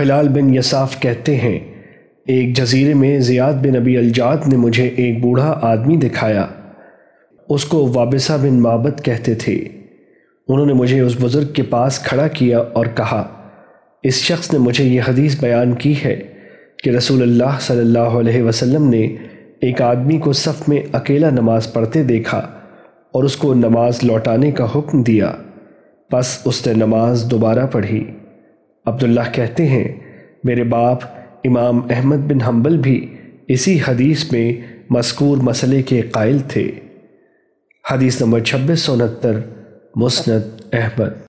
حلال بن یساف کہتے ہیں، ایک جزیرے میں زیاد بن ابی الجاد نے مجھے ایک بوڑھا آدمی دکھایا۔ اس کو وابسہ بن معبد کہتے تھے۔ انہوں نے مجھے اس بزرگ کے پاس کھڑا کیا اور کہا، اس شخص نے مجھے یہ حدیث بیان کی ہے کہ رسول اللہ صلی اللہ علیہ وسلم نے ایک آدمی کو صف میں اکیلا نماز پڑھتے دیکھا اور اس کو نماز لوٹانے کا حکم دیا۔ پس اس نے نماز دوبارہ پڑھی۔ عبداللہ کہتے ہیں، میرے باپ امام احمد بن حنبل بھی اسی حدیث میں مذکور مسئلے کے قائل تھے۔ حدیث نمبر چھبیس سو انہتر، مسند احمد۔